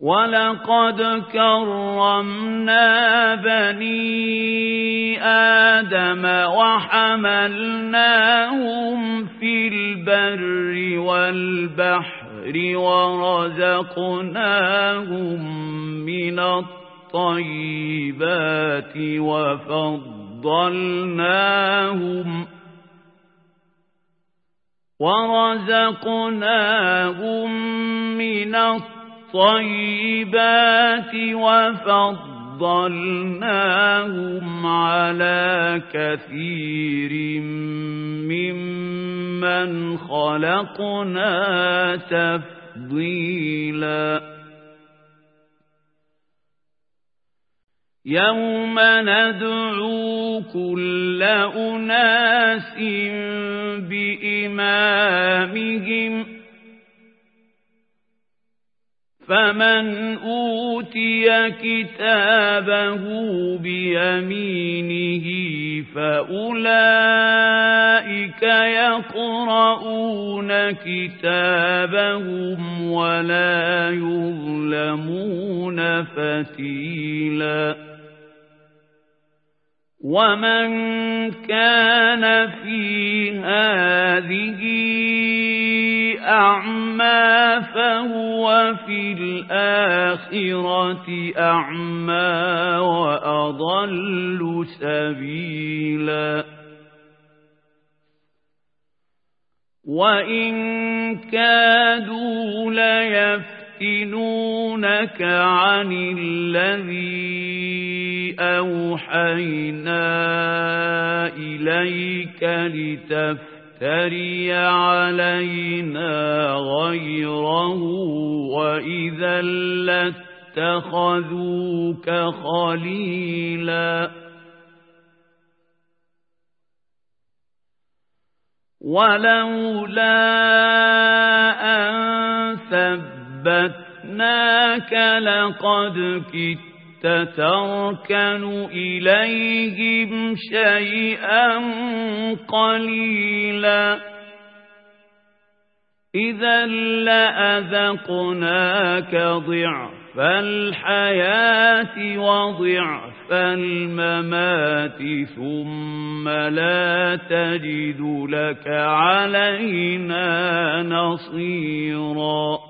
ولقد كرمنا بني آدم وحملناهم في البر والبحر ورزقناهم من الطيبات وفضلناهم ورزقناهم من الطيبات وفضلناهم على كثير ممن خلقنا تفضيلا. يوم ندعو كل أناس بإمامهم فمن أوتي كتابه بيمينه فأولئك يقرؤون كتابهم ولا يظلمون فتيلاً. ومن كان في هذه أعمى فهو في الآخرة أعمى وأضل سبيلا. وإن كادوا ليفتنونك عن الذي أوحينا إليك لتفتري علينا غيره وإذا لاتخذوك خليلا ولولا أن ثبتناك لقد تتركن إليهم شيئا قليلا. إذا لأذقناك ضعف الحياة وضعف الممات ثم لا تجد لك علينا نصيراً.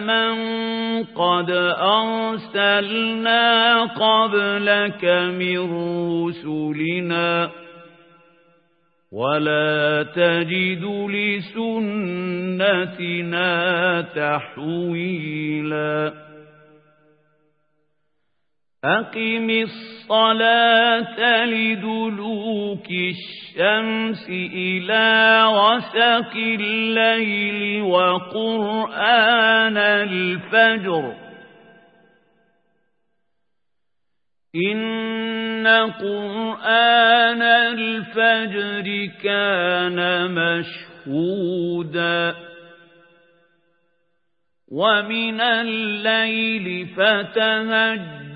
مَن قَدْ أَرْسَلْنَا قَبْلَكَ مِن رُّسُلِنَا وَلَا تَجِدُ لِسُنَّتِنَا تَحْوِيلًا أقم الصلاة لدلوك الشمس إلى غسق الليل وقرآن الفجر. إن قرآن الفجر كان مشهوداً. ومن الليل فتهجد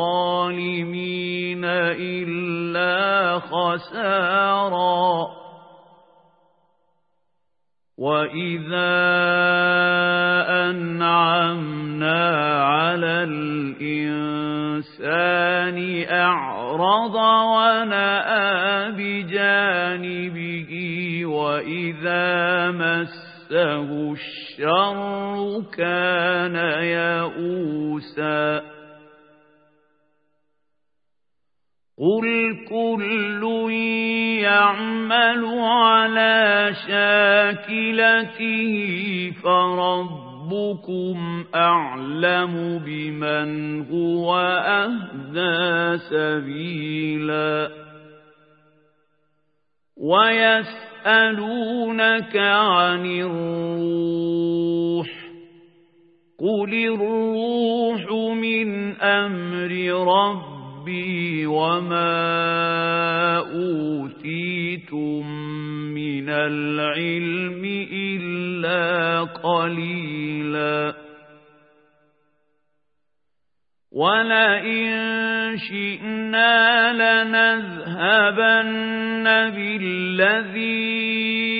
الظالمين إلا خسارا وإذا أنعمنا على الإنسان أعرض ونأى بجانبه وإذا مسه الشر كان يئوسا قل كل يعمل على شاكلته فربكم أعلم بمن هو أهدى سبيلا ويسألونك عن الروح قل الروح من أمر ربكم ربي وما أوتيتم من العلم إلا قليلا. ولئن شئنا لنذهبن بالذي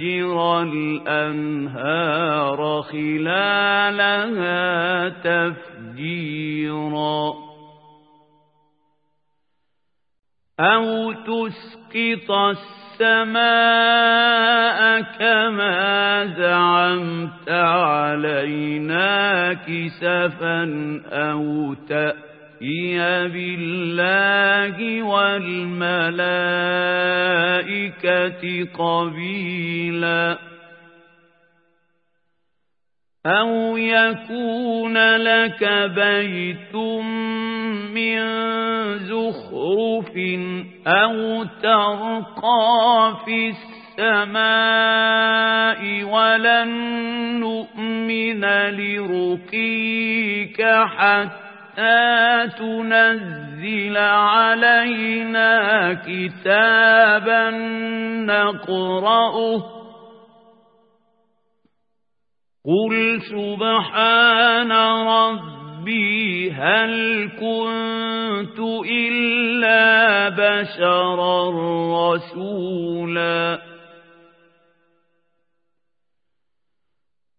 يفجر الأنهار خلالها تفجيرا. أو تسقط السماء كما زعمت علينا كسفا أو تأتي يأتي بالله والملائكة قبيلا. أو يكون لك بيت من زخرف أو ترقى في السماء ولن نؤمن لرقيك حتى حتى تنزل علينا كتابا نقرأه قل سبحان ربي هل كنت إلا بشرا رسولا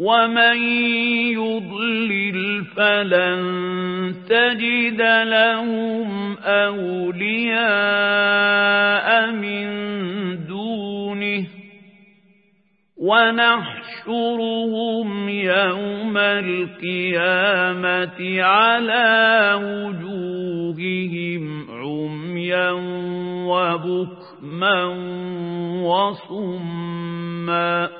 ومن يضلل فلن تجد لهم أولياء من دونه ونحشرهم يوم القيامة على وجوههم عميا وبكما وصما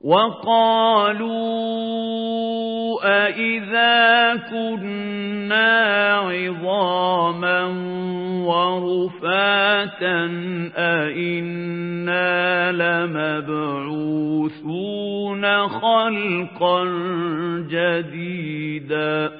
وقالوا أئذا كنا عظاما ورفاتا أئنا لمبعوثون خلقا جديدا